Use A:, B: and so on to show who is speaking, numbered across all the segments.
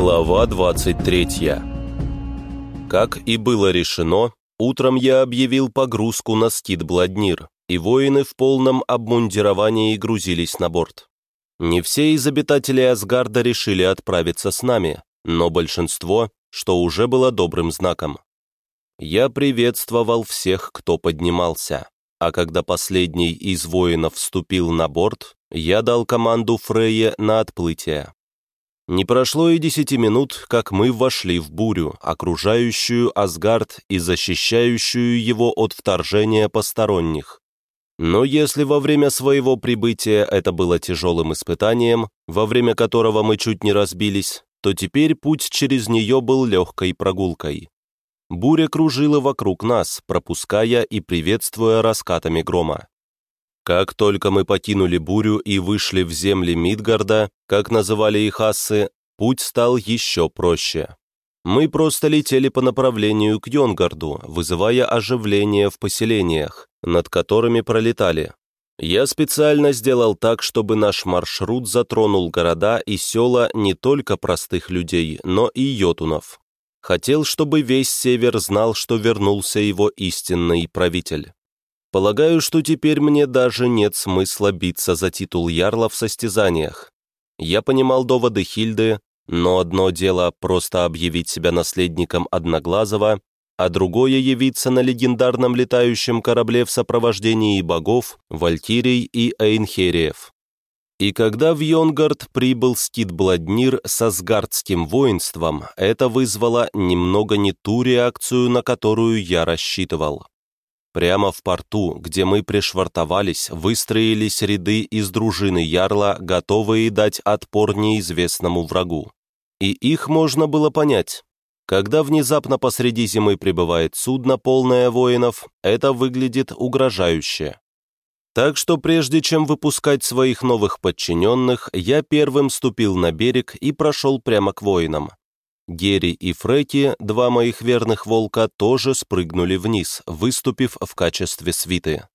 A: Глава 23 Как и было решено, утром я объявил погрузку на скит Бладнир, и воины в полном обмундировании грузились на борт. Не все из обитателей Асгарда решили отправиться с нами, но большинство, что уже было добрым знаком. Я приветствовал всех, кто поднимался, а когда последний из воинов вступил на борт, я дал команду Фрейе на отплытие. Не прошло и десяти минут, как мы вошли в бурю, окружающую Асгард и защищающую его от вторжения посторонних. Но если во время своего прибытия это было тяжелым испытанием, во время которого мы чуть не разбились, то теперь путь через нее был легкой прогулкой. Буря кружила вокруг нас, пропуская и приветствуя раскатами грома. Как только мы покинули бурю и вышли в земли Мидгарда, как называли их ассы, путь стал еще проще. Мы просто летели по направлению к Йонгарду, вызывая оживление в поселениях, над которыми пролетали. Я специально сделал так, чтобы наш маршрут затронул города и села не только простых людей, но и йотунов. Хотел, чтобы весь север знал, что вернулся его истинный правитель. Полагаю, что теперь мне даже нет смысла биться за титул ярла в состязаниях. Я понимал доводы Хильды, но одно дело просто объявить себя наследником Одноглазого, а другое явиться на легендарном летающем корабле в сопровождении богов, валькирий и эйнхериев. И когда в Йонгард прибыл скит Бладнир со сгардским воинством, это вызвало немного не ту реакцию, на которую я рассчитывал. Прямо в порту, где мы пришвартовались, выстроились ряды из дружины Ярла, готовые дать отпор неизвестному врагу. И их можно было понять. Когда внезапно посреди зимы прибывает судно, полное воинов, это выглядит угрожающе. Так что прежде чем выпускать своих новых подчиненных, я первым ступил на берег и прошел прямо к воинам. Герри и Фреки, два моих верных волка, тоже спрыгнули вниз, выступив в качестве свиты.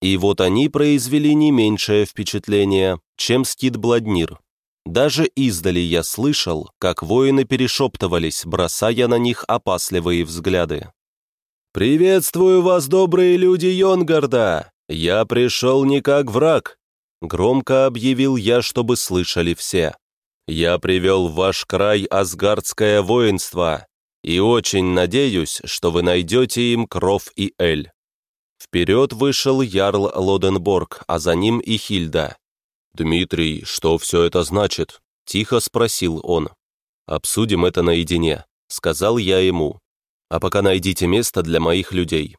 A: И вот они произвели не меньшее впечатление, чем скит Бладнир. Даже издали я слышал, как воины перешептывались, бросая на них опасливые взгляды. «Приветствую вас, добрые люди Йонгарда! Я пришел не как враг!» Громко объявил я, чтобы слышали все. Я привел в ваш край асгардское воинство, и очень надеюсь, что вы найдете им кров и эль». Вперед вышел Ярл Лоденборг, а за ним и Хильда. «Дмитрий, что все это значит?» – тихо спросил он. «Обсудим это наедине», – сказал я ему. «А пока найдите место для моих людей.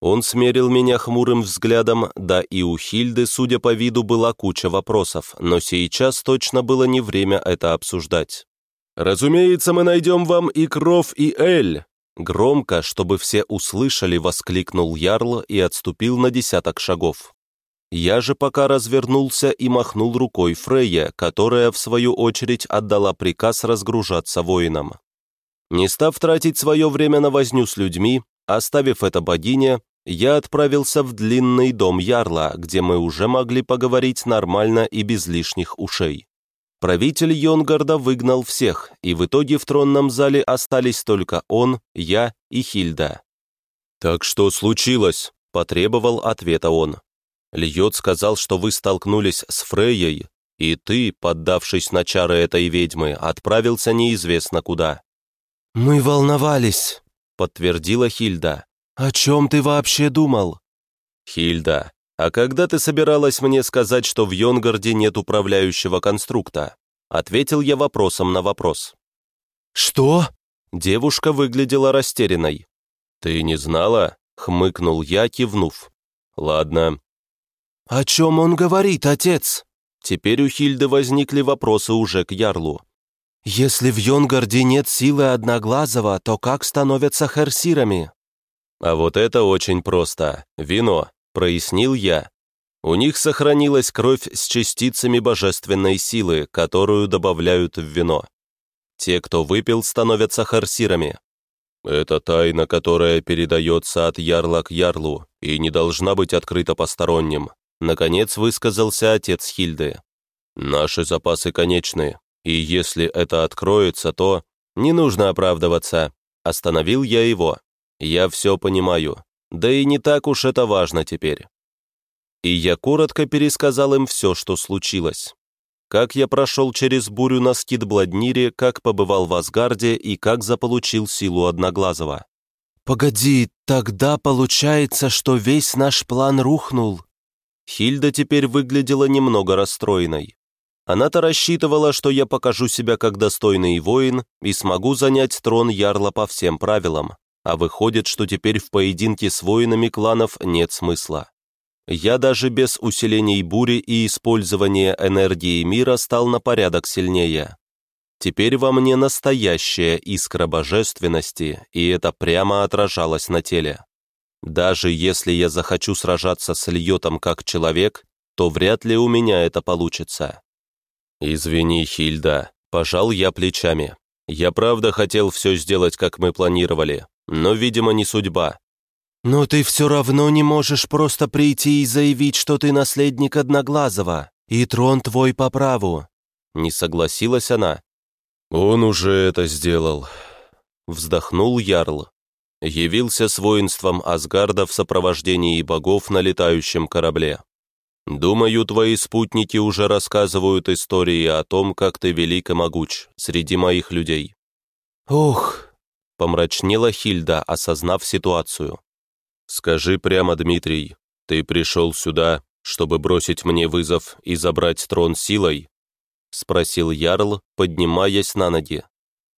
A: Он смерил меня хмурым взглядом, да и у Хильды, судя по виду, была куча вопросов, но сейчас точно было не время это обсуждать. «Разумеется, мы найдем вам и Кров, и Эль!» Громко, чтобы все услышали, воскликнул Ярл и отступил на десяток шагов. Я же пока развернулся и махнул рукой Фрейя, которая, в свою очередь, отдала приказ разгружаться воинам. Не став тратить свое время на возню с людьми, оставив это богине, я отправился в длинный дом Ярла, где мы уже могли поговорить нормально и без лишних ушей. Правитель Йонгарда выгнал всех, и в итоге в тронном зале остались только он, я и Хильда. «Так что случилось?» – потребовал ответа он. Льот сказал, что вы столкнулись с Фрейей, и ты, поддавшись на чары этой ведьмы, отправился неизвестно куда».
B: «Мы волновались», — подтвердила Хильда. «О чем ты вообще думал?»
A: «Хильда, а когда ты собиралась мне сказать, что в Йонгарде нет управляющего конструкта?» Ответил я вопросом на вопрос.
B: «Что?»
A: Девушка выглядела растерянной. «Ты не знала?» — хмыкнул я, кивнув. «Ладно».
B: «О чем он говорит, отец?»
A: Теперь у Хильды возникли вопросы уже к Ярлу.
B: «Если в Йонгарде нет силы Одноглазого, то как становятся херсирами?»
A: А вот это очень просто. Вино, прояснил я. У них сохранилась кровь с частицами божественной силы, которую добавляют в вино. Те, кто выпил, становятся харсирами. Это тайна, которая передается от ярла к ярлу и не должна быть открыта посторонним. Наконец высказался отец Хильды. Наши запасы конечны. И если это откроется, то... Не нужно оправдываться. Остановил я его. Я все понимаю. Да и не так уж это важно теперь. И я коротко пересказал им все, что случилось. Как я прошел через бурю на Скидбладнире, как побывал в Асгарде и как заполучил силу Одноглазого.
B: «Погоди, тогда получается, что весь наш план рухнул».
A: Хильда теперь выглядела немного расстроенной. Она-то рассчитывала, что я покажу себя как достойный воин и смогу занять трон Ярла по всем правилам, а выходит, что теперь в поединке с воинами кланов нет смысла. Я даже без усилений бури и использования энергии мира стал на порядок сильнее. Теперь во мне настоящая искра божественности, и это прямо отражалось на теле. Даже если я захочу сражаться с Льотом как человек, то вряд ли у меня это получится. «Извини, Хильда», — пожал я плечами. «Я правда хотел все сделать, как мы планировали, но, видимо, не судьба».
B: «Но ты все равно не можешь просто прийти и заявить, что ты наследник Одноглазого, и трон твой по праву».
A: Не согласилась она. «Он уже это сделал», — вздохнул Ярл. Явился с воинством Асгарда в сопровождении богов на летающем корабле. «Думаю, твои спутники уже рассказывают истории о том, как ты велик и могуч среди моих людей».
B: «Ох!»
A: — помрачнела Хильда, осознав ситуацию. «Скажи прямо, Дмитрий, ты пришел сюда, чтобы бросить мне вызов и забрать трон силой?» — спросил Ярл, поднимаясь на ноги.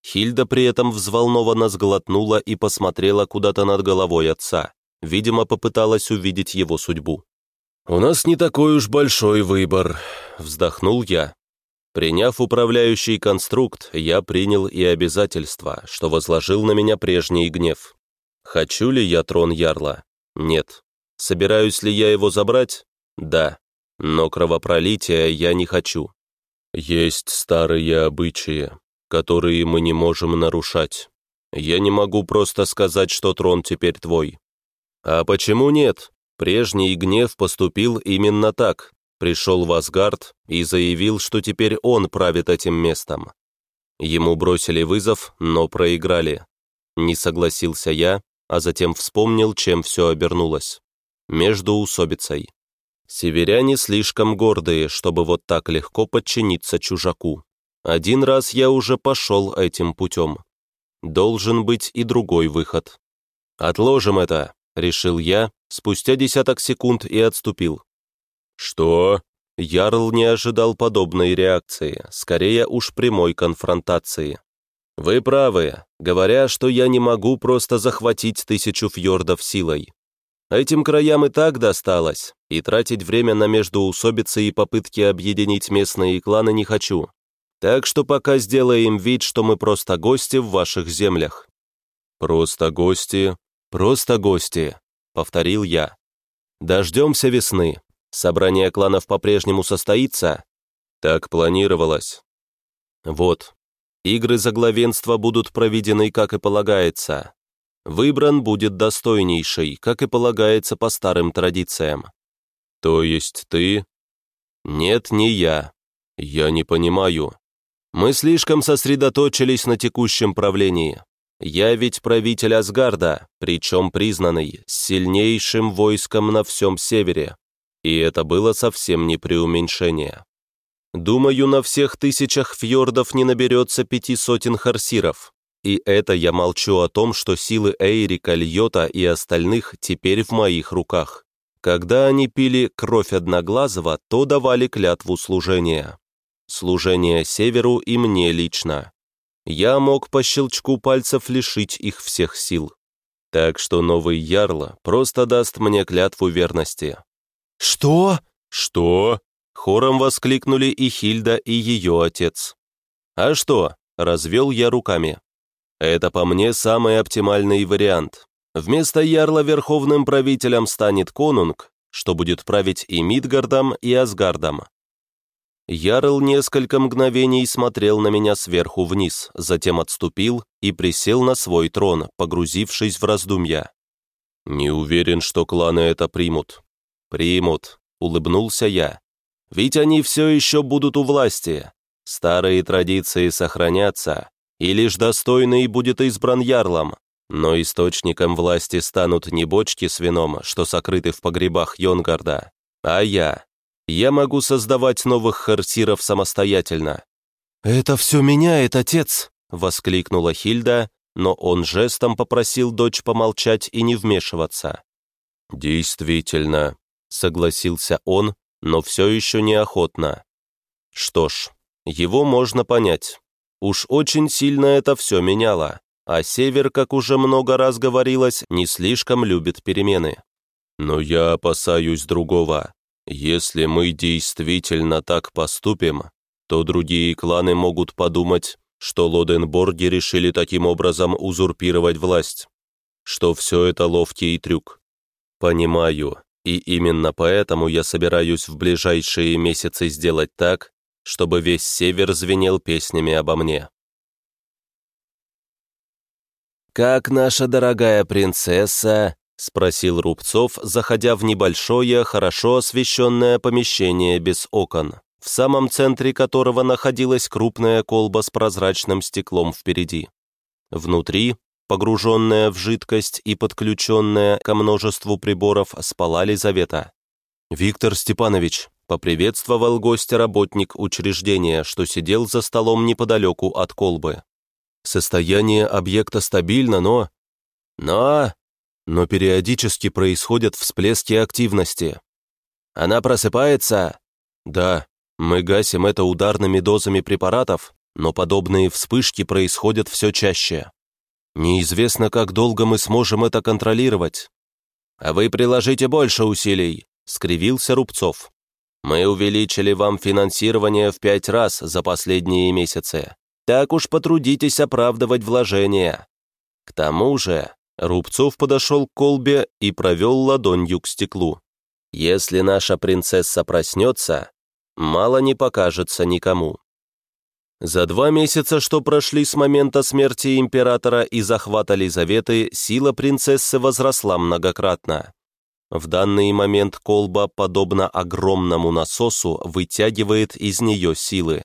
A: Хильда при этом взволнованно сглотнула и посмотрела куда-то над головой отца. Видимо, попыталась увидеть его судьбу. «У нас не такой уж большой выбор», — вздохнул я. Приняв управляющий конструкт, я принял и обязательства, что возложил на меня прежний гнев. Хочу ли я трон Ярла? Нет. Собираюсь ли я его забрать? Да. Но кровопролития я не хочу. Есть старые обычаи, которые мы не можем нарушать. Я не могу просто сказать, что трон теперь твой. А почему нет? Прежний гнев поступил именно так. Пришел в Асгард и заявил, что теперь он правит этим местом. Ему бросили вызов, но проиграли. Не согласился я, а затем вспомнил, чем все обернулось. Между усобицей. Северяне слишком гордые, чтобы вот так легко подчиниться чужаку. Один раз я уже пошел этим путем. Должен быть и другой выход. «Отложим это», — решил я, спустя десяток секунд и отступил. «Что?» Ярл не ожидал подобной реакции, скорее уж прямой конфронтации. «Вы правы, говоря, что я не могу просто захватить тысячу фьордов силой. Этим краям и так досталось, и тратить время на междоусобицы и попытки объединить местные кланы не хочу. Так что пока сделаем вид, что мы просто гости в ваших землях». «Просто гости? Просто гости», — повторил я. «Дождемся весны. Собрание кланов по-прежнему состоится?» «Так планировалось». «Вот. Игры за главенство будут проведены, как и полагается. Выбран будет достойнейший, как и полагается по старым традициям. То есть ты? Нет, не я. Я не понимаю. Мы слишком сосредоточились на текущем правлении. Я ведь правитель Асгарда, причем признанный, сильнейшим войском на всем севере. И это было совсем не преуменьшение. Думаю, на всех тысячах фьордов не наберется пяти сотен харсиров. И это я молчу о том, что силы Эйрика, Льота и остальных теперь в моих руках. Когда они пили кровь Одноглазого, то давали клятву служения. Служение Северу и мне лично. Я мог по щелчку пальцев лишить их всех сил. Так что новый Ярл просто даст мне клятву верности.
B: «Что?»
A: «Что?» Хором воскликнули и Хильда, и ее отец. «А что?» – развел я руками. Это по мне самый оптимальный вариант. Вместо Ярла верховным правителем станет конунг, что будет править и Мидгардом, и Асгардом. Ярл несколько мгновений смотрел на меня сверху вниз, затем отступил и присел на свой трон, погрузившись в раздумья. «Не уверен, что кланы это примут». «Примут», — улыбнулся я. «Ведь они все еще будут у власти. Старые традиции сохранятся, и лишь достойный будет избран ярлом, но источником власти станут не бочки с вином, что сокрыты в погребах Йонгарда, а я. Я могу создавать новых харсиров самостоятельно».
B: «Это все меняет, отец!»
A: — воскликнула Хильда, но он жестом попросил дочь помолчать и не вмешиваться. «Действительно», — согласился он, но все еще неохотно. Что ж, его можно понять. Уж очень сильно это все меняло, а Север, как уже много раз говорилось, не слишком любит перемены. Но я опасаюсь другого. Если мы действительно так поступим, то другие кланы могут подумать, что Лоденборги решили таким образом узурпировать власть, что все это ловкий трюк. Понимаю, и именно поэтому я собираюсь в ближайшие месяцы сделать так, чтобы весь север звенел песнями обо мне. «Как наша дорогая принцесса?» — спросил Рубцов, заходя в небольшое, хорошо освещенное помещение без окон, в самом центре которого находилась крупная колба с прозрачным стеклом впереди. Внутри, погруженная в жидкость и подключенная ко множеству приборов, спала Лизавета. «Виктор Степанович», Поприветствовал гостя работник учреждения, что сидел за столом неподалеку от колбы. Состояние объекта стабильно, но... Но... Но периодически происходят всплески активности. Она просыпается? Да, мы гасим это ударными дозами препаратов, но подобные вспышки происходят все чаще. Неизвестно, как долго мы сможем это контролировать. А вы приложите больше усилий, скривился Рубцов. Мы увеличили вам финансирование в пять раз за последние месяцы. Так уж потрудитесь оправдывать вложения. К тому же Рубцов подошел к колбе и провел ладонью к стеклу. Если наша принцесса проснется, мало не покажется никому. За два месяца, что прошли с момента смерти императора и захвата Лизаветы, сила принцессы возросла многократно. В данный момент колба, подобно огромному насосу, вытягивает из нее силы.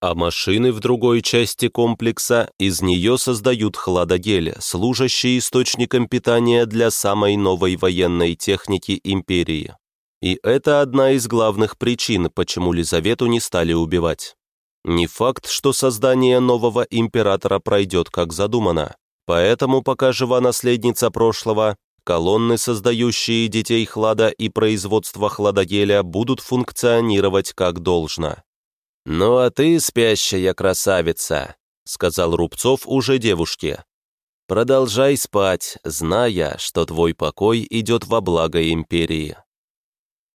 A: А машины в другой части комплекса из нее создают хладогель, служащий источником питания для самой новой военной техники империи. И это одна из главных причин, почему Лизавету не стали убивать. Не факт, что создание нового императора пройдет как задумано. Поэтому, пока жива наследница прошлого, колонны, создающие детей хлада и производство хладогеля, будут функционировать как должно. «Ну а ты, спящая красавица», — сказал Рубцов уже девушке, «продолжай спать, зная, что твой покой идет во благо империи».